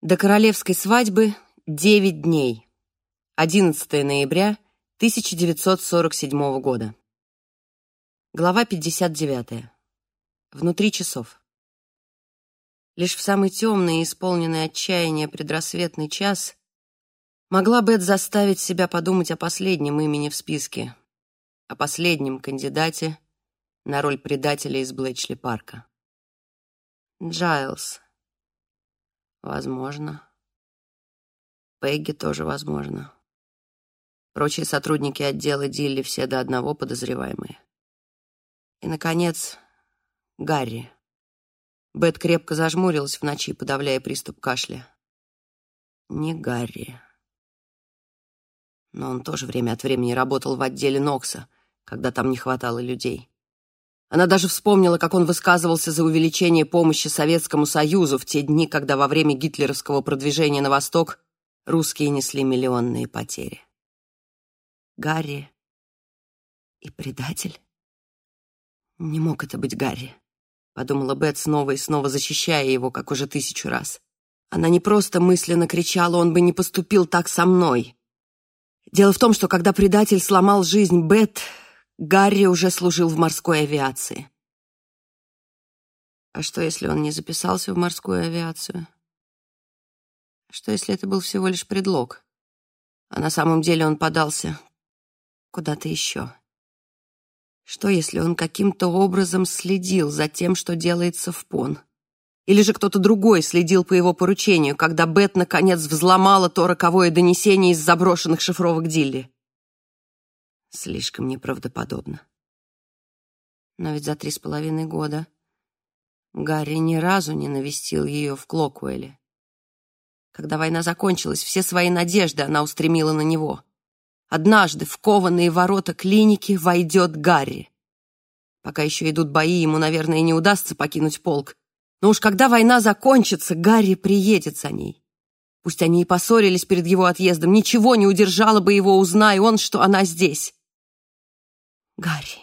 До королевской свадьбы 9 дней. 11 ноября 1947 года. Глава 59. Внутри часов. Лишь в самый темный и исполненный отчаяния предрассветный час могла Бет заставить себя подумать о последнем имени в списке, о последнем кандидате на роль предателя из Блэчли-парка. Джайлз. Возможно. Пегги тоже возможно. Прочие сотрудники отдела Дилли все до одного подозреваемые. И, наконец, Гарри. Бет крепко зажмурилась в ночи, подавляя приступ кашля. Не Гарри. Но он тоже время от времени работал в отделе Нокса, когда там не хватало людей. Она даже вспомнила, как он высказывался за увеличение помощи Советскому Союзу в те дни, когда во время гитлеровского продвижения на восток русские несли миллионные потери. Гарри и предатель? Не мог это быть Гарри, подумала Бет снова и снова, защищая его, как уже тысячу раз. Она не просто мысленно кричала, он бы не поступил так со мной. Дело в том, что когда предатель сломал жизнь Бет, Гарри уже служил в морской авиации. А что, если он не записался в морскую авиацию? Что, если это был всего лишь предлог? А на самом деле он подался куда-то еще? Что, если он каким-то образом следил за тем, что делается в Пон? Или же кто-то другой следил по его поручению, когда Бет наконец взломала то роковое донесение из заброшенных шифровок Дилли? Слишком неправдоподобно. Но ведь за три с половиной года Гарри ни разу не навестил ее в Клокуэле. Когда война закончилась, все свои надежды она устремила на него. Однажды в кованые ворота клиники войдет Гарри. Пока еще идут бои, ему, наверное, не удастся покинуть полк. Но уж когда война закончится, Гарри приедет за ней. Пусть они и поссорились перед его отъездом, ничего не удержало бы его, узнай он, что она здесь. Гарри,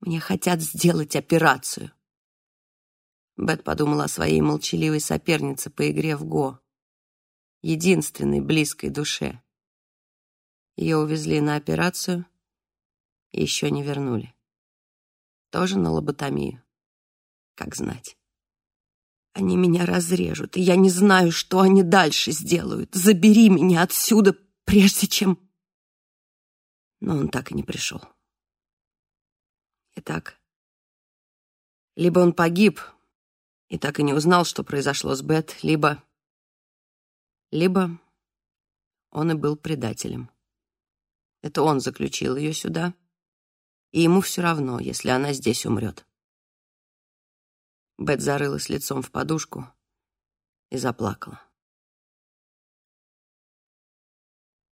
мне хотят сделать операцию. Бет подумала о своей молчаливой сопернице по игре в Го, единственной близкой душе. Ее увезли на операцию и еще не вернули. Тоже на лоботомию. Как знать. Они меня разрежут, и я не знаю, что они дальше сделают. Забери меня отсюда, прежде чем... Но он так и не пришел. Итак, либо он погиб и так и не узнал, что произошло с Бет, либо... Либо он и был предателем. Это он заключил ее сюда, и ему все равно, если она здесь умрет. Бет зарылась лицом в подушку и заплакала.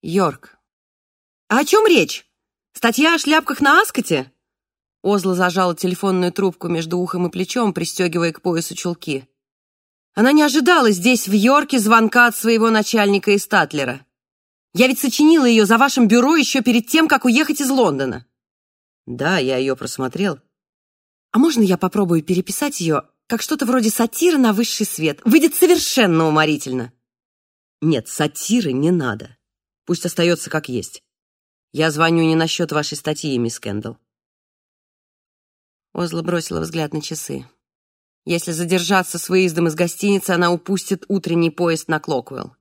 Йорк. «А о чем речь? Статья о шляпках на Аскоте?» Озла зажала телефонную трубку между ухом и плечом, пристегивая к поясу чулки. Она не ожидала здесь, в Йорке, звонка от своего начальника из Татлера. Я ведь сочинила ее за вашим бюро еще перед тем, как уехать из Лондона. Да, я ее просмотрел. А можно я попробую переписать ее, как что-то вроде сатиры на высший свет? Выйдет совершенно уморительно. Нет, сатиры не надо. Пусть остается как есть. Я звоню не насчет вашей статьи, мисс Кендалл. Озла бросила взгляд на часы. Если задержаться с выездом из гостиницы, она упустит утренний поезд на Клоквелл.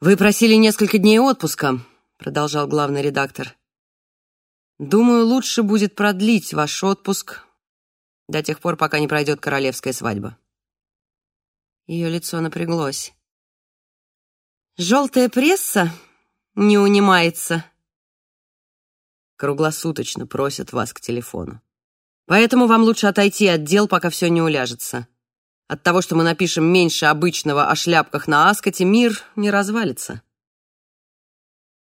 «Вы просили несколько дней отпуска», — продолжал главный редактор. «Думаю, лучше будет продлить ваш отпуск до тех пор, пока не пройдет королевская свадьба». Ее лицо напряглось. «Желтая пресса не унимается». Круглосуточно просят вас к телефону. Поэтому вам лучше отойти от дел, пока все не уляжется. От того, что мы напишем меньше обычного о шляпках на Аскоте, мир не развалится.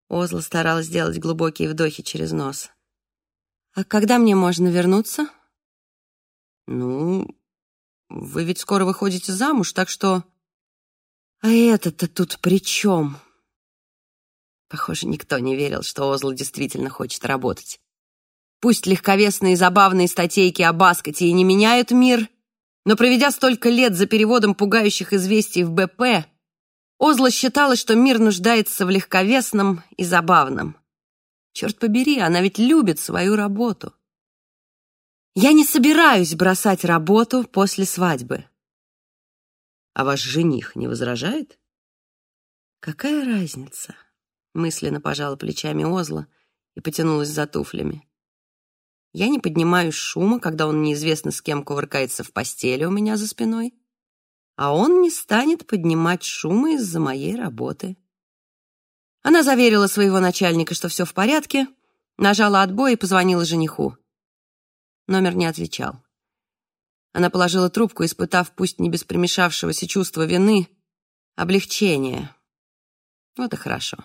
Озла старалась сделать глубокие вдохи через нос. «А когда мне можно вернуться?» «Ну, вы ведь скоро выходите замуж, так что...» «А это-то тут при чем?» Похоже, никто не верил, что Озла действительно хочет работать. Пусть легковесные забавные статейки о Баскоте и не меняют мир, Но проведя столько лет за переводом пугающих известий в БП, Озла считала, что мир нуждается в легковесном и забавном. Черт побери, она ведь любит свою работу. Я не собираюсь бросать работу после свадьбы. А ваш жених не возражает? Какая разница? Мысленно пожала плечами Озла и потянулась за туфлями. Я не поднимаю шума, когда он неизвестно с кем кувыркается в постели у меня за спиной, а он не станет поднимать шума из-за моей работы. Она заверила своего начальника, что все в порядке, нажала отбой и позвонила жениху. Номер не отвечал. Она положила трубку, испытав, пусть не без примешавшегося чувства вины, облегчение. Вот и хорошо.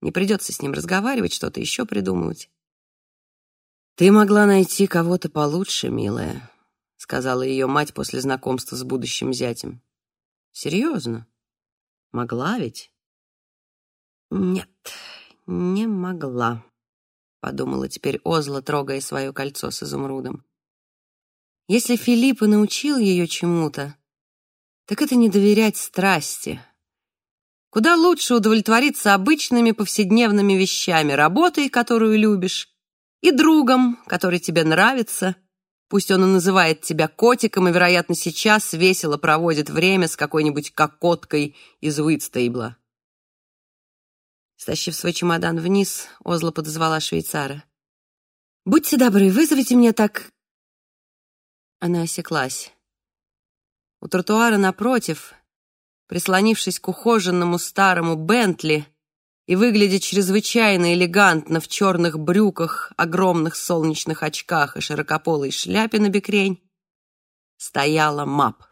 Не придется с ним разговаривать, что-то еще придумывать. «Ты могла найти кого-то получше, милая», — сказала ее мать после знакомства с будущим зятем. «Серьезно? Могла ведь?» «Нет, не могла», — подумала теперь Озла, трогая свое кольцо с изумрудом. Если Филипп и научил ее чему-то, так это не доверять страсти. Куда лучше удовлетвориться обычными повседневными вещами, работой, которую любишь, и другом, который тебе нравится. Пусть он и называет тебя котиком, и, вероятно, сейчас весело проводит время с какой-нибудь кокоткой из Уитстейбла. Стащив свой чемодан вниз, Озла подозвала швейцара. «Будьте добры, вызовите мне так она осеклась. У тротуара напротив, прислонившись к ухоженному старому Бентли и выглядя чрезвычайно элегантно в черных брюках, огромных солнечных очках и широкополой шляпе на бекрень, стояла Мап.